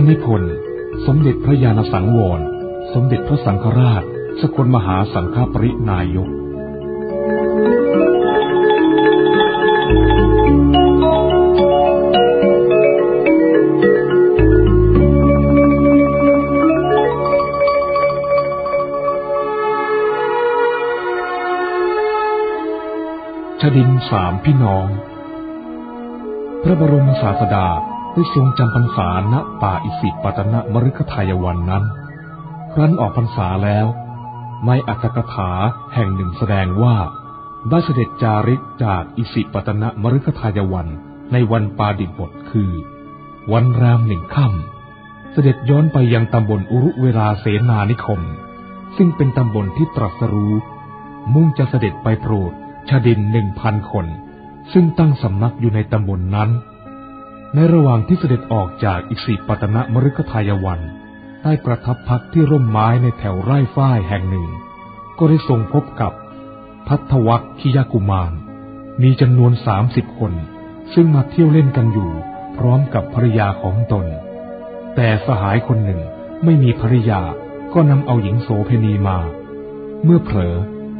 ระนิพนธ์สมเด็จพระญาณสังวร สมเด็จพระสังฆราช สกลมหาสังฆปรินายกชดินสามพี่น้อง พระบรมศาสดา ได้ทรงจำพรรษาณป่าอิสิปตนมฤคทายวันนั้น ครั้นออกพรรษาแล้ว ในอัตถกถาแห่งหนึ่งแสดงว่า ได้เสด็จจาริกจากอิสิปตนมฤคทายวันในวันปาดิบทคือ วันรามหนึ่งค่ำเสด็จย้อนไปยังตำบลอุรุเวลาเสนานิคม ซึ่งเป็นตำบลที่ตรัสรู้ มุ่งจะเสด็จไปโปรดชาดินหนึ่งพันคน ซึ่งตั้งสำนักอยู่ในตำบลนนั้น ในระหว่างที่เสด็จออกจากอิสิปตนมฤคทายวัน ได้ประทับพักที่ร่มไม้ในแถวไร่ฝ้ายแห่งหนึ่ง ก็ได้ทรงพบกับพัทวัคคิยากุมาร มีจำนวนสามสิบคน ซึ่งมาเที่ยวเล่นกันอยู่พร้อมกับภรรยาของตน แต่สหายคนหนึ่งไม่มีภรรยาก็นำเอาหญิงโสเพณีมา เมื่อเผลอ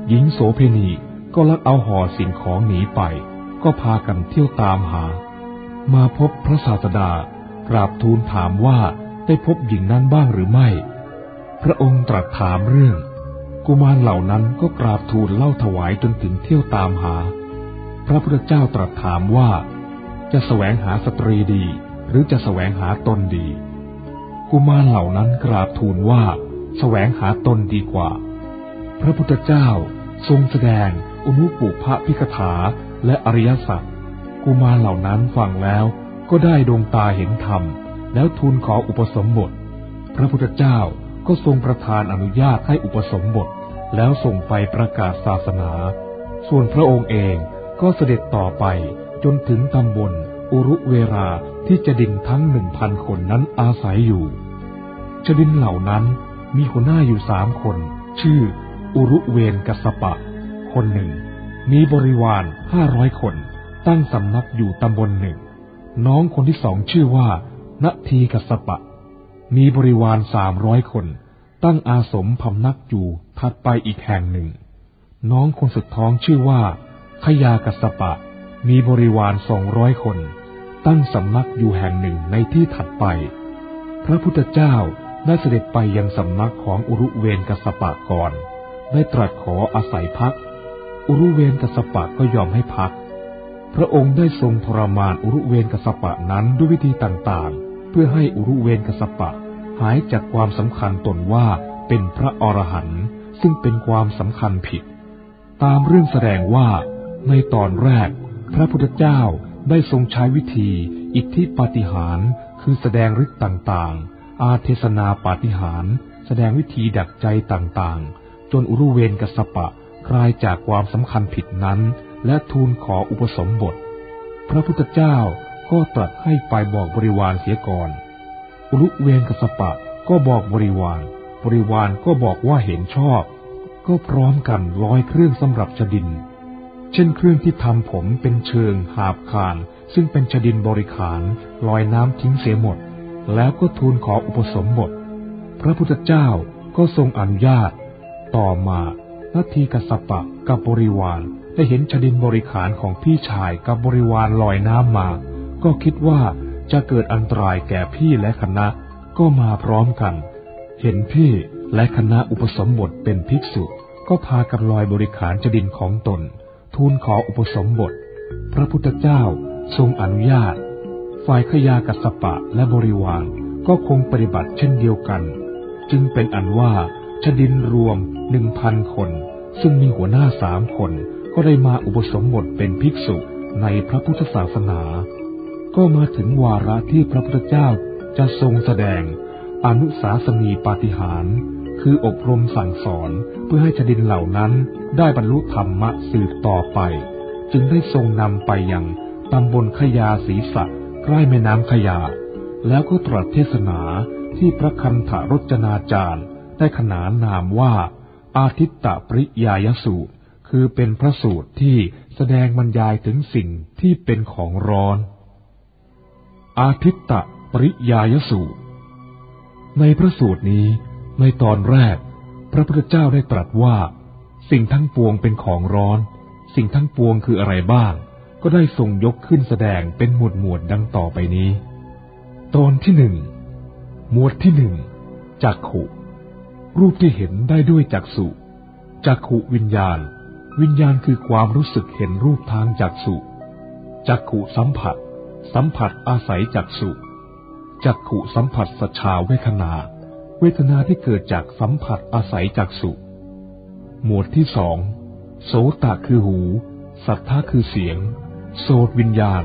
หญิงโสเพณีก็ลักเอาห่อสิ่งของหนีไป ก็พากันเที่ยวตามหา มาพบพระศาสดากราบทูลถามว่าได้พบหญิงนั้นบ้างหรือไม่ พระองค์ตรัสถามเรื่อง กุมารเหล่านั้นก็กราบทูลเล่าถวายจนถึงเที่ยวตามหา พระพุทธเจ้าตรัสถามว่า จะแสวงหาสตรีดี หรือจะแสวงหาตนดี กุมารเหล่านั้นกราบทูลว่าแสวงหาตนดีกว่า พระพุทธเจ้าทรงแสดงอนุปุพะพิกถาและอริยสัจ กุมารเหล่านั้นฟังแล้วก็ได้ดวงตาเห็นธรรม แล้วทูลขออุปสมบท พระพุทธเจ้าก็ทรงประทานอนุญาตให้อุปสมบท แล้วส่งไปประกาศศาสนา ส่วนพระองค์เองก็เสด็จต่อไปจนถึงตำบลอุรุเวราที่จดินทั้งหนึ่งพันคนนั้นอาศัยอยู่จดินเหล่านั้นมีหัวหน้าอยู่สามคน ชื่อ อุรุเวนกัสปะ คนหนึ่ง มีบริวารห้าร้อยคน ตั้งสำนักอยู่ตำบลหนึ่ง น้องคนที่สองชื่อว่านาทีกัสปะ มีบริวารสามร้อยคน ตั้งอาสมพำนักอยู่ถัดไปอีกแห่งหนึ่ง น้องคนสุดท้องชื่อว่า ขยากัสปะ มีบริวารสองร้อยคน ตั้งสำนักอยู่แห่งหนึ่งในที่ถัดไป พระพุทธเจ้าได้เสด็จไปยังสำนักของอุรุเวนกัสปะก่อน ได้ตรัสขออาศัยพัก อุรุเวนกัสปะก็ยอมให้พัก พระองค์ได้ทรงทรมานอุรุเวนกัสปะนั้นด้วยวิธีต่างๆ เพื่อให้อุรุเวนกัสปะ หายจากความสำคัญตนว่าเป็นพระอรหันต์ซึ่งเป็นความสำคัญผิด ตามเรื่องแสดงว่า ในตอนแรก พระพุทธเจ้าได้ทรงใช้วิธีอิทธิปาฏิหารย์คือแสดงฤทธิ์ต่างๆ อาเทศนาปาฏิหารย์แสดงวิธีดักใจต่างๆ จนอุรุเวนกัสปะคลายจากความสำคัญผิดนั้น และทูลขออุปสมบท พระพุทธเจ้าก็ตรัสให้ไปบอกบริวารเสียก่อน อุรุเวนกัสปะก็บอกบริวาร บริวารก็บอกว่าเห็นชอบ ก็พร้อมกันร้อยเครื่องสำหรับชดิน เช่นเครื่องที่ทำผมเป็นเชิงหาบคาน ซึ่งเป็นชดินบริขารลอยน้ำทิ้งเสียหมด แล้วก็ทูลขออุปสมบท พระพุทธเจ้าก็ทรงอนุญาต ต่อมานาทีกสปะกับบริวาร ได้เห็นชดินบริขารของพี่ชายกับบริวารลอยน้ำมา ก็คิดว่าจะเกิดอันตรายแก่พี่และคณะ ก็มาพร้อมกัน เห็นพี่และคณะอุปสมบทเป็นภิกษุ ก็พากันลอยบริขารจดินของตน ทูลขออุปสมบท พระพุทธเจ้าทรงอนุญาต ฝ่ายขยากัสปะและบริวารก็คงปฏิบัติเช่นเดียวกัน จึงเป็นอันว่าชดินรวมหนึ่งพันคน ซึ่งมีหัวหน้าสามคน ก็ได้มาอุปสมบทเป็นภิกษุในพระพุทธศาสนา ก็มาถึงวาระที่พระพุทธเจ้าจะทรงแสดงอนุสาสนีปาฏิหาริย์คืออบรมสั่งสอนเพื่อให้ชดินเหล่านั้นได้บรรลุธรรมะสืบต่อไป จึงได้ทรงนำไปยังตำบลขยาศีสักใกล้แม่น้ำขยา แล้วก็ตรัสเทศนาที่พระคันธรจนาจารย์ ได้ขนานนามว่า อาทิตตปริยายสูตร คือเป็นพระสูตรที่แสดงบรรยายถึงสิ่งที่เป็นของร้อน อาทิตตปริยายสูตร ในพระสูตรนี้ในตอนแรก พระพุทธเจ้าได้ตรัสว่า สิ่งทั้งปวงเป็นของร้อน สิ่งทั้งปวงคืออะไรบ้าง ก็ได้ทรงยกขึ้นแสดงเป็นหมวดหมวดดังต่อไปนี้ ตอนที่หนึ่งหมวดที่หนึ่งจักขุ รูปที่เห็นได้ด้วยจักสุจักขุวิญญาณ วิญญาณคือความรู้สึกเห็นรูปทางจักสุจักขุสัมผัส สัมผัสอาศัยจักสุจักขุสัมผัสสชาเวทนา เวทนาที่เกิดจากสัมผัสอาศัยจักสุหมวดที่สองโสตคือหู สัทธาคือเสียง โสตวิญญาณ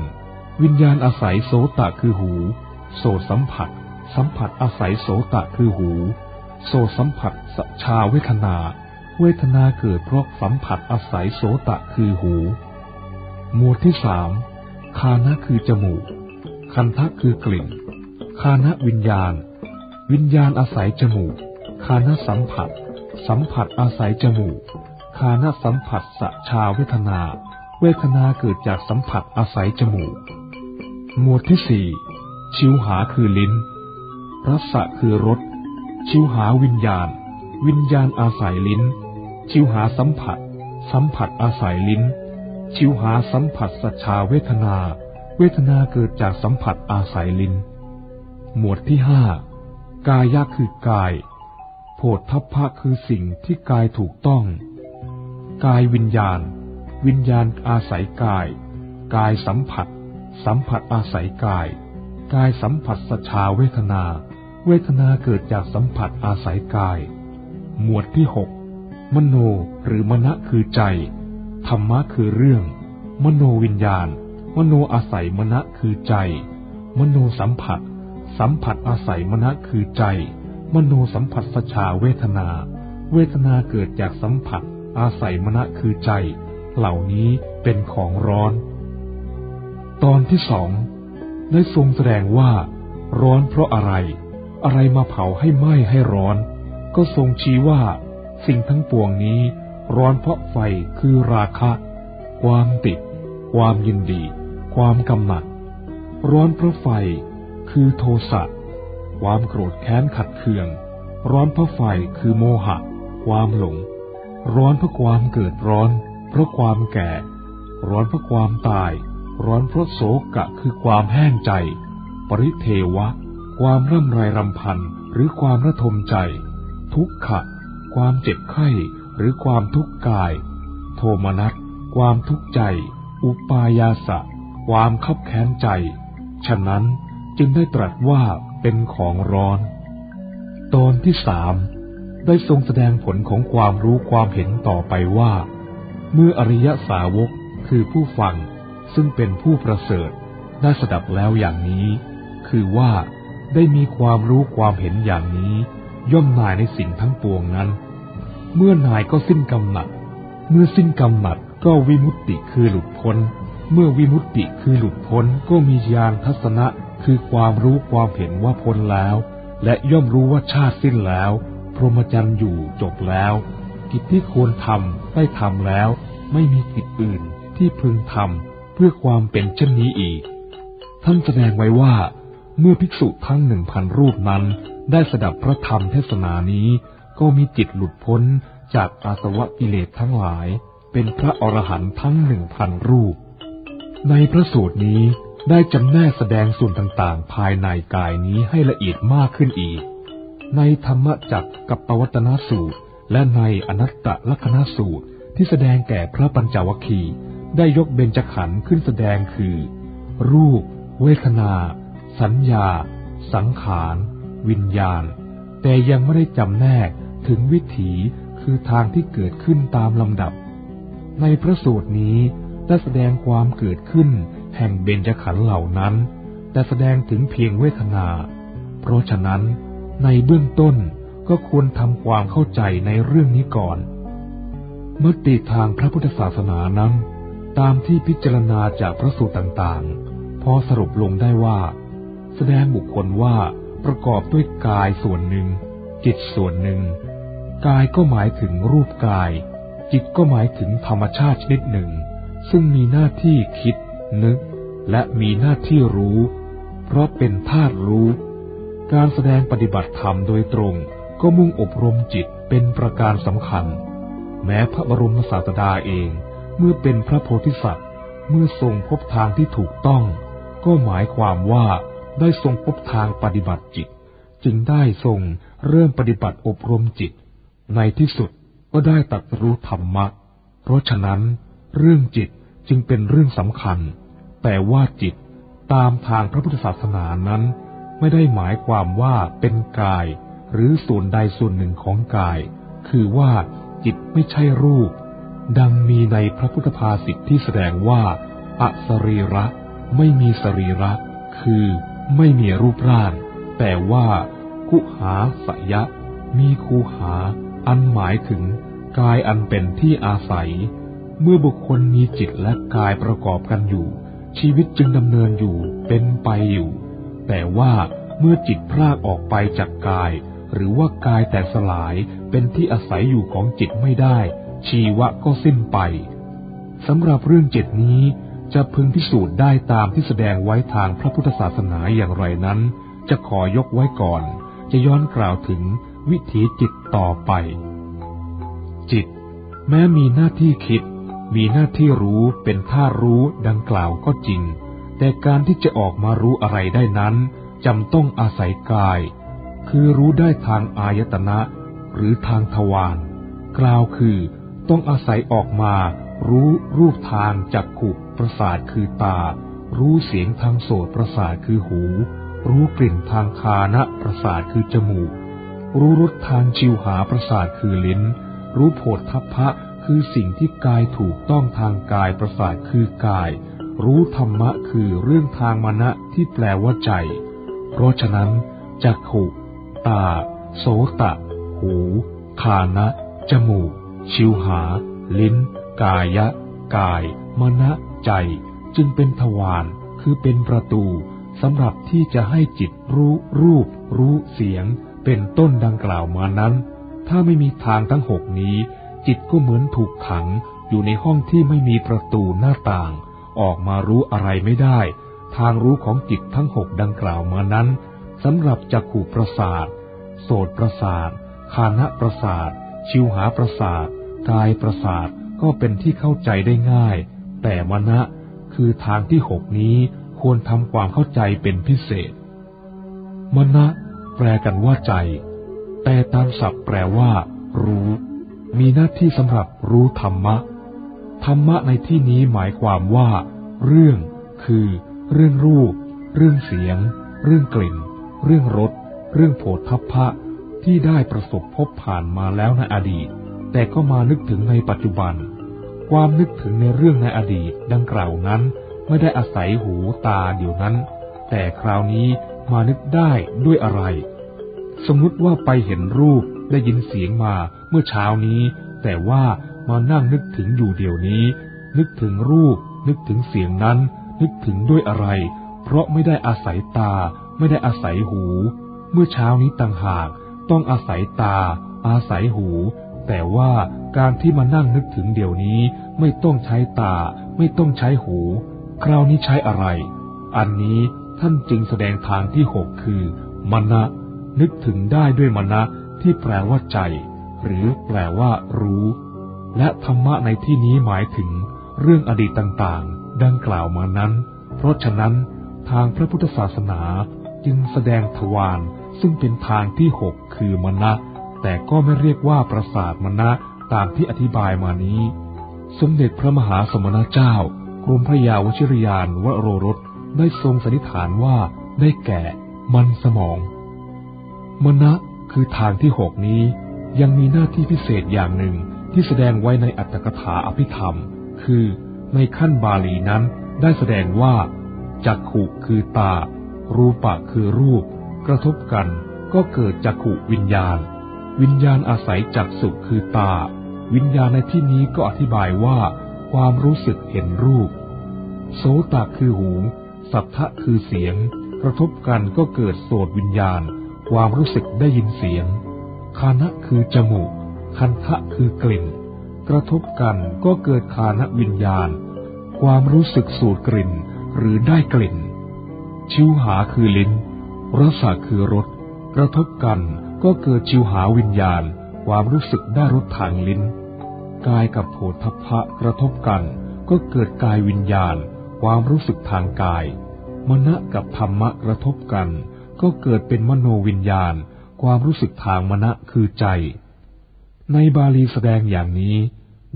วิญญาณอาศัยโสตคือหู โสตสัมผัส สัมผัสอาศัยโสตคือหู โสตสัมผัสสชาเวทนา เวทนาเกิดเพราะสัมผัสอาศัยโสตะคือหู หมวดที่สามคานะคือจมูก คันทะคือกลิ่น คานะวิญญาณ วิญญาณอาศัยจมูก คานะสัมผัส สัมผัสอาศัยจมูก คานะสัมผัสสชาเวทนา เวทนาเกิดจากสัมผัสอาศัยจมูก หมวดที่สี่ชิวหาคือลิ้นรสะคือรส ชิวหาวิญญาณ วิญญาณอาศัยลิ้น ชิวหาสัมผัส สัมผัสอาศัยลิ้น ชิวหาสัมผัสสัจชาเวทนา เวทนาเกิดจากสัมผัสอาศัยลิ้น หมวดที่ห้ากายะคือกาย โพธพะคือสิ่งที่กายถูกต้อง กายวิญญาณ วิญญาณอาศัยกาย กายสัมผัส สัมผัสอาศัยกาย กายสัมผัสสชาเวทนา เวทนาเกิดจากสัมผัสอาศัยกาย หมวดที่หก มโนหรือมณะคือใจ ธรรมะคือเรื่อง มโนวิญญาณ มโนอาศัยมณะคือใจ มโนสัมผัส สัมผัสอาศัยมณะคือใจ มโนสัมผัสสชาเวทนา เวทนาเกิดจากสัมผัส อาศัยมณะคือใจ เหล่านี้เป็นของร้อน ตอนที่สองได้ทรงแสดงว่า ร้อนเพราะอะไร อะไรมาเผาให้ไหม้ให้ร้อน ก็ทรงชี้ว่า สิ่งทั้งปวงนี้ร้อนเพราะไฟคือราคะ ความติด ความยินดี ความกำหนัด ร้อนเพราะไฟ คือโทสะ ความโกรธแค้นขัดเคือง ร้อนเพราะไฟคือโมหะ ความหลง ร้อนเพราะความเกิดร้อน เพราะความแก่ ร้อนเพราะความตาย ร้อนเพราะโศกะคือความแห้งใจ ปริเทวะ ความร่ำไรรำพันหรือความระทมใจ ทุกขะ ความเจ็บไข้หรือความทุกข์กาย โทมนัส ความทุกข์ใจ อุปายาสะ ความคับแค้นใจ ฉะนั้นจึงได้ตรัสว่าเป็นของร้อน ตอนที่สามได้ทรงแสดงผลของความรู้ความเห็นต่อไปว่า เมื่ออริยสาวกคือผู้ฟังซึ่งเป็นผู้ประเสริฐได้สดับแล้วอย่างนี้ คือว่าได้มีความรู้ความเห็นอย่างนี้ ย่อมนายในสิ่งทั้งปวงนั้น เมื่อนายก็สิ้นกำหนัด เมื่อสิ้นกำหนัดก็วิมุตติคือหลุดพ้น เมื่อวิมุตติคือหลุดพ้นก็มีญาณทัศนะคือความรู้ความเห็นว่าพ้นแล้ว และย่อมรู้ว่าชาติสิ้นแล้ว พรหมจรรย์อยู่จบแล้ว กิจที่ควรทำได้ทำแล้ว ไม่มีกิจอื่นที่พึงทำเพื่อความเป็นเช่นนี้อีก ท่านแสดงไว้ว่า เมื่อภิกษุทั้งหนึ่งพันรูปนั้น ได้สดับพระธรรมเทศนานี้ ก็มีจิตหลุดพ้นจากอาสวะกิเลสทั้งหลาย เป็นพระอรหันต์ทั้งหนึ่งพันรูป ในพระสูตรนี้ได้จำแนกแสดงส่วนต่างๆ ภายในกายนี้ให้ละเอียดมากขึ้นอีก ในธรรมจักกับปวัตนสูตร และในอนัตตลักษณสูตรที่แสดงแก่พระปัญจวัคคีได้ยกเบญจขันธ์ขึ้นแสดงคือ รูป เวทนา สัญญา สังขาร วิญญาณ แต่ยังไม่ได้จำแนก ถึงวิถีคือทางที่เกิดขึ้นตามลำดับ ในพระสูตรนี้ได้แสดงความเกิดขึ้นแห่งเบญจขันธ์เหล่านั้น แต่แสดงถึงเพียงเวทนา เพราะฉะนั้นในเบื้องต้นก็ควรทำความเข้าใจในเรื่องนี้ก่อน มติทางพระพุทธศาสนานั้น ตามที่พิจารณาจากพระสูตรต่างๆ พอสรุปลงได้ว่า แสดงบุคคลว่าประกอบด้วยกายส่วนหนึ่ง จิตส่วนหนึ่ง กายก็หมายถึงรูปกาย จิตก็หมายถึงธรรมชาติชนิดหนึ่ง ซึ่งมีหน้าที่คิด นึก และมีหน้าที่รู้ เพราะเป็นธาตุรู้ การแสดงปฏิบัติธรรมโดยตรงก็มุ่งอบรมจิตเป็นประการสำคัญ แม้พระบรมศาสดาเอง เมื่อเป็นพระโพธิสัตว์ เมื่อทรงพบทางที่ถูกต้อง ก็หมายความว่าได้ทรงพบทางปฏิบัติจิต จึงได้ทรงเริ่มปฏิบัติอบรมจิต ในที่สุดก็ได้ตัดรู้ธรรมะ เพราะฉะนั้น เรื่องจิตจึงเป็นเรื่องสำคัญ แต่ว่าจิตตามทางพระพุทธศาสนานั้น ไม่ได้หมายความว่าเป็นกาย หรือส่วนใดส่วนหนึ่งของกาย คือว่าจิตไม่ใช่รูป ดังมีในพระพุทธภาษิตที่แสดงว่าอสรีระ ไม่มีสรีระ คือไม่มีรูปร่าง แต่ว่า กุหาสยะ มีคูหา อันหมายถึงกายอันเป็นที่อาศัย เมื่อบุคคลมีจิตและกายประกอบกันอยู่ ชีวิตจึงดำเนินอยู่เป็นไปอยู่ แต่ว่าเมื่อจิตพรากออกไปจากกาย หรือว่ากายแตกสลายเป็นที่อาศัยอยู่ของจิตไม่ได้ ชีวะก็สิ้นไปสำหรับเรื่องจิตนี้จะพึงพิสูจน์ได้ตามที่แสดงไว้ทางพระพุทธศาสนาอย่างไรนั้น จะขอยกไว้ก่อน จะย้อนกล่าวถึง วิถีจิตต่อไป จิต แม้มีหน้าที่คิด มีหน้าที่รู้เป็นท่ารู้ดังกล่าวก็จริง แต่การที่จะออกมารู้อะไรได้นั้นจำต้องอาศัยกาย คือรู้ได้ทางอายตนะ หรือทางทวารกล่าวคือต้องอาศัยออกมารู้รูปทางจักขุประสาทคือตา รู้เสียงทางโสตประสาทคือหู รู้กลิ่นทางคานะประสาทคือจมูก รู้รสทางชิวหาประสาทคือลิ้น รู้โผฏทัพพะคือสิ่งที่กายถูกต้องทางกายประสาทคือกาย รู้ธรรมะคือเรื่องทางมณะที่แปลว่าใจ เพราะฉะนั้นจักขุตา โสตะ หูคานะ จมูก ชิวหา ลิ้น กายะ กาย มณะ ใจ จึงเป็นทวาร คือเป็นประตูสำหรับที่จะให้จิตรู้รูป รู้เสียง เป็นต้นดังกล่าวมานั้น ถ้าไม่มีทางทั้งหกนี้ จิตก็เหมือนถูกขังอยู่ในห้องที่ไม่มีประตูหน้าต่าง ออกมารู้อะไรไม่ได้ ทางรู้ของจิตทั้งหกดังกล่าวมานั้นสำหรับจักขู่ประสาท โสตประสาท คานะประสาท ชิวหาประสาท กายประสาทก็เป็นที่เข้าใจได้ง่าย แต่มณะคือทางที่หกนี้ควรทำความเข้าใจเป็นพิเศษมณะ แปลกันว่าใจ แต่ตามศัพท์แปลว่า รู้ มีหน้าที่สำหรับรู้ธรรมะ ธรรมะในที่นี้หมายความว่า เรื่อง คือ เรื่องรูป เรื่องเสียง เรื่องกลิ่น เรื่องรส เรื่องโผฏฐัพพะ ที่ได้ประสบพบผ่านมาแล้วในอดีต แต่ก็มานึกถึงในปัจจุบัน ความนึกถึงในเรื่องในอดีตดังกล่าวนั้น ไม่ได้อาศัยหูตาเดี๋ยวนั้น แต่คราวนี้ มานึกได้ด้วยอะไร สมมติว่าไปเห็นรูปได้ยินเสียงมาเมื่อเช้านี้ แต่ว่ามานั่งนึกถึงอยู่เดี๋ยวนี้ นึกถึงรูป นึกถึงเสียงนั้น นึกถึงด้วยอะไร เพราะไม่ได้อาศัยตา ไม่ได้อาศัยหู เมื่อเช้านี้ต่างหาก ต้องอาศัยตา อาศัยหู แต่ว่าการที่มานั่งนึกถึงเดี๋ยวนี้ ไม่ต้องใช้ตา ไม่ต้องใช้หู คราวนี้ใช้อะไร อันนี้ ท่านจึงแสดงทางที่หกคือมณะนึกถึงได้ด้วยมณะที่แปลว่าใจ หรือแปลว่า รู้ และธรรมะในที่นี้หมายถึง เรื่องอดีตต่างๆ ดังกล่าวมานั้น เพราะฉะนั้น ทางพระพุทธศาสนาจึงแสดงทวารซึ่งเป็นทางที่หกคือมณะแต่ก็ไม่เรียกว่าประสาทมณะตามที่อธิบายมานี้ สมเด็จพระมหาสมณเจ้ากรมพระยาวชิรยานวโรรส ได้ทรงสันนิษฐานว่าได้แก่มันสมอง มณะคือทางที่หกนี้ ยังมีหน้าที่พิเศษอย่างหนึ่งที่แสดงไว้ในอัตถกถาอภิธรรม คือในขั้นบาลีนั้นได้แสดงว่าจักขุคือตา รูปะคือรูป กระทบกันก็เกิดจักขุวิญญาณ วิญญาณอาศัยจักสุคือตา วิญญาณในที่นี้ก็อธิบายว่า ความรู้สึกเห็นรูป โสตคือหู สัทธะคือเสียง กระทบกันก็เกิดโสดวิญญาณ ความรู้สึกได้ยินเสียง คานะคือจมูก คันทะคือกลิ่น กระทบกันก็เกิดคานะวิญญาณ ความรู้สึกสูดกลิ่นหรือได้กลิ่น ชิวหาคือลิ้น รสคือรส กระทบกันก็เกิดชิวหาวิญญาณ ความรู้สึกได้รสทางลิ้น กายกับโผฏฐัพพะกระทบกันก็เกิดกายวิญญาณ ความรู้สึกทางกาย มณะกับธรรมะกระทบกัน ก็เกิดเป็นมโนวิญญาณ ความรู้สึกทางมณะคือใจ ในบาลีแสดงอย่างนี้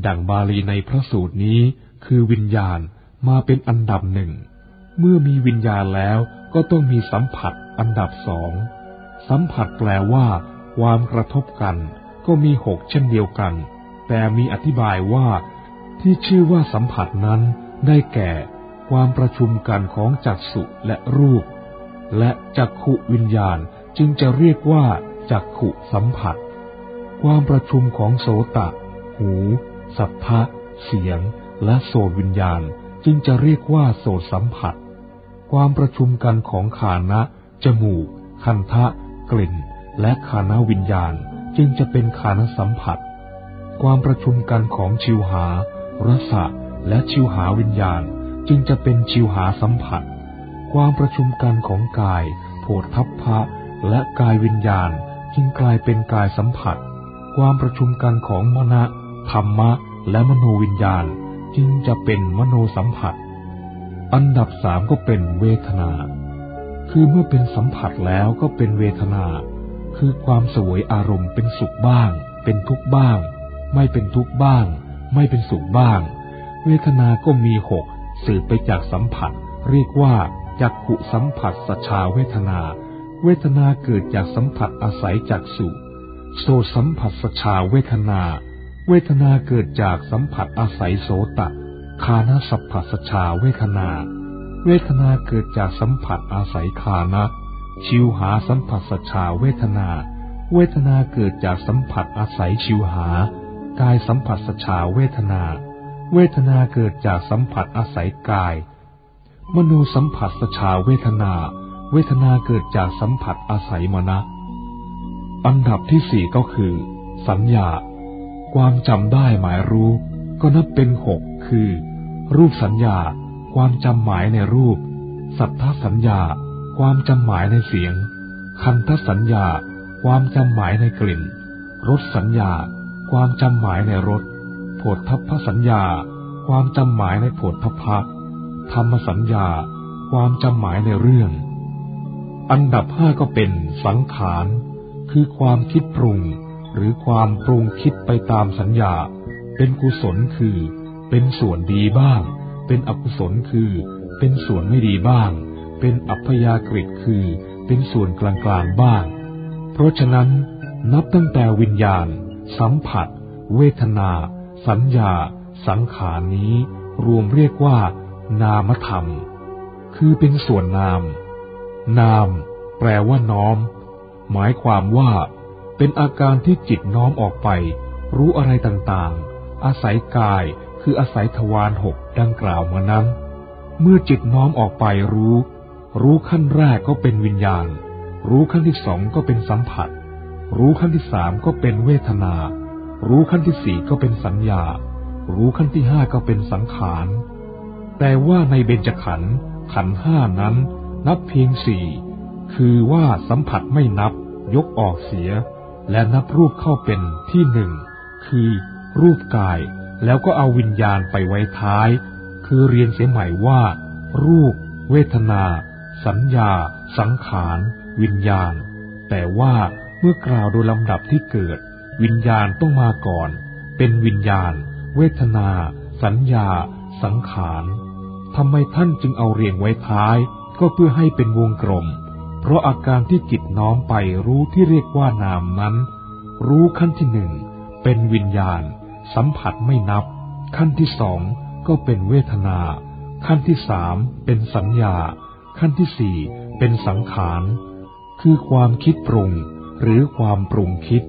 ดั่งบาลีในพระสูตรนี้คือวิญญาณมาเป็นอันดับหนึ่ง เมื่อมีวิญญาณแล้วก็ต้องมีสัมผัสอันดับสอง สัมผัสแปลว่า ความกระทบกัน ก็มีหกเช่นเดียวกัน แต่มีอธิบายว่า ที่ชื่อว่าสัมผัสนั้นได้แก่ ความประชุมกันของจักสุและรูป และจักขุวิญญาณจึงจะเรียกว่าจักขุสัมผัส ความประชุมของโสตะ หู สัทธะเสียง และโสตวิญญาณจึงจะเรียกว่าโสตสัมผัส ความประชุมกันของขานะ จมูก คันทะ กลิ่น และขานะวิญญาณจึงจะเป็นขานสัมผัส ความประชุมกันของชิวหา รสะ และชิวหาวิญญาณ จึงจะเป็นชิวหาสัมผัส ความประชุมกันของกายโผฏฐัพพะและกายวิญญาณจึงกลายเป็นกายสัมผัส ความประชุมกันของมณะธรรมะ และมโนวิญญาณจึงจะเป็นมโนสัมผัส อันดับสามก็เป็นเวทนา คือเมื่อเป็นสัมผัสแล้วก็เป็นเวทนา คือความสวยอารมณ์เป็นสุขบ้าง เป็นทุกข์บ้าง ไม่เป็นทุกข์บ้าง ไม่เป็นสุขบ้าง เวทนาก็มีหก สืบไปจากสัมผัส เรียกว่าจักขุสัมผัสสชาเวทนา เวทนาเกิดจากสัมผัสอาศัยจากสุโสสัมผัสสชาเวทนา เวทนาเกิดจากสัมผัสอาศัยโสตะคานาสัพพสชาเวทนา เวทนาเกิดจากสัมผัสอาศัยคานะชิวหาสัมผัสสชาเวทนา เวทนาเกิดจากสัมผัสอาศัยชิวหา กายสัมผัสสชาเวทนา เวทนาเกิดจากสัมผัสอาศัยกาย มโนสัมผัสสชาเวทนา เวทนาเกิดจากสัมผัสอาศัยมนะอันดับที่สี่ก็คือ สัญญา ความจำได้หมายรู้ ก็นับเป็นหกคือ รูปสัญญา ความจำหมายในรูป สัทธสัญญา ความจำหมายในเสียง คันทสัญญา ความจำหมายในกลิ่น รสสัญญา ความจำหมายในรส โผฏฐัพพสัญญา ความจำหมายในโผฏฐัพพะธรรมสัญญา ความจำหมายในเรื่อง อันดับห้าก็เป็นสังขารคือความคิดปรุง หรือความปรุงคิดไปตามสัญญา เป็นกุศลคือ เป็นส่วนดีบ้าง เป็นอกุศลคือ เป็นส่วนไม่ดีบ้าง เป็นอัพยากฤิคือ เป็นส่วนกลางๆบ้าง เพราะฉะนั้นนับตั้งแต่วิญญาณ สัมผัส เวทนา สัญญา สังขารนี้ รวมเรียกว่า นามธรรม คือเป็นส่วนนาม นาม แปลว่าน้อม หมายความว่า เป็นอาการที่จิตน้อมออกไป รู้อะไรต่างๆ อาศัยกายคืออาศัยทวารหกดังกล่าวมานั้น เมื่อจิตน้อมออกไปรู้ รู้ขั้นแรกก็เป็นวิญญาณ รู้ขั้นที่สองก็เป็นสัมผัส รู้ขั้นที่สามก็เป็นเวทนา รู้ขั้นที่สี่ก็เป็นสัญญา รู้ขั้นที่ห้าก็เป็นสังขาร แต่ว่าในเบญจขันธ์ขันห้านั้น นับเพียงสี่คือว่าสัมผัสไม่นับ ยกออกเสีย และนับรูปเข้าเป็นที่หนึ่งคือรูปกาย แล้วก็เอาวิญญาณไปไว้ท้าย คือเรียนเสียใหม่ว่า รูป เวทนา สัญญา สังขาร วิญญาณ แต่ว่าเมื่อกล่าวโดยลำดับที่เกิด วิญญาณต้องมาก่อน เป็นวิญญาณ เวทนา สัญญา สังขารทำไมท่านจึงเอาเรียงไว้ท้าย ก็เพื่อให้เป็นวงกลม เพราะอาการที่จิตน้อมไปรู้ที่เรียกว่านามนั้น รู้ขั้นที่หนึ่งเป็นวิญญาณ สัมผัสไม่นับ ขั้นที่สองก็เป็นเวทนา ขั้นที่สามเป็นสัญญา ขั้นที่สี่เป็นสังขาร คือความคิดปรุง หรือความปรุงคิด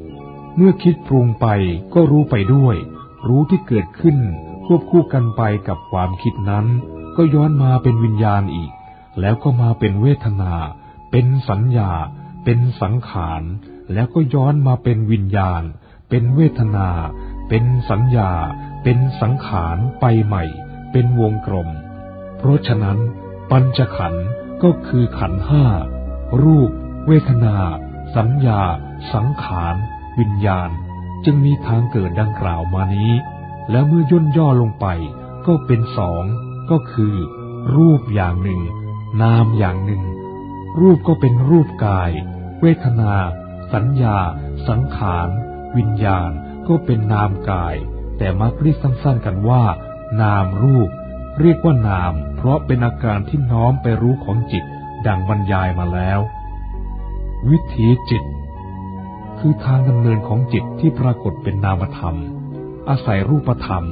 เมื่อคิดปรุงไปก็รู้ไปด้วย รู้ที่เกิดขึ้น ควบคู่กันไปกับความคิดนั้น ก็ย้อนมาเป็นวิญญาณอีก แล้วก็มาเป็นเวทนา เป็นสัญญา เป็นสังขาร แล้วก็ย้อนมาเป็นวิญญาณ เป็นเวทนา เป็นสัญญา เป็นสังขารไปใหม่ เป็นวงกลม เพราะฉะนั้น ปัญจขันธ์ก็คือขันห้ารูป เวทนา สัญญา สังขาร วิญญาณจึงมีทางเกิดดังกล่าวมานี้ แล้วเมื่อย่นย่อลงไปก็เป็นสอง ก็คือ รูปอย่างหนึ่ง นามอย่างหนึ่ง รูปก็เป็นรูปกาย เวทนา สัญญา สังขาร วิญญาณก็เป็นนามกาย แต่มักเรียกสั้นๆกันว่า นามรูป เรียกว่านาม เพราะเป็นอาการที่น้อมไปรู้ของจิตดังบรรยายมาแล้ว วิถีจิต คือทางดำเนินของจิตที่ปรากฏเป็นนามธรรม อาศัยรูปธรรม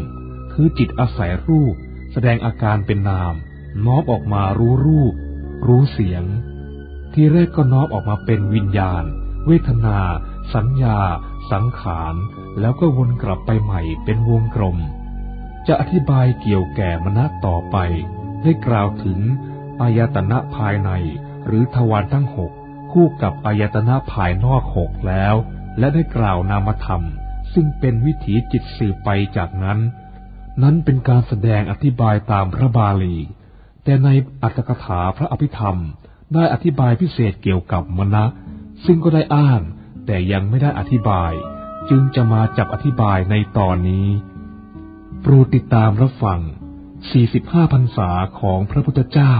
คือจิตอาศัยรูป แสดงอาการเป็นนาม น้อมออกมารู้รูป รู้เสียง ที่แรกก็น้อมออกมาเป็นวิญญาณ เวทนา สัญญา สังขาร แล้วก็วนกลับไปใหม่เป็นวงกลม จะอธิบายเกี่ยวแก่มณะต่อไป ได้กล่าวถึงอายตนะภายในหรือทวารทั้งหก คู่กับอายตนะภายนอกหกแล้ว และได้กล่าวนามธรรม ซึ่งเป็นวิถีจิตสืบไปจากนั้น นั้นเป็นการแสดงอธิบายตามพระบาลี แต่ในอัตถกถาพระอภิธรรมได้อธิบายพิเศษเกี่ยวกับมณะ ซึ่งก็ได้อ้างแต่ยังไม่ได้อธิบาย จึงจะมาจับอธิบายในตอนนี้ โปรดติดตามรับฟัง 45พรรษาของพระพุทธเจ้า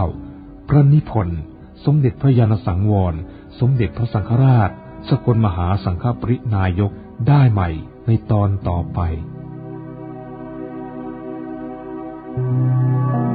พระนิพนธ์ สมเด็จพระยาณสังวร สมเด็จพระสังฆราช สกลมหาสังฆปรินายกได้ใหม่ในตอนต่อไป Thank you.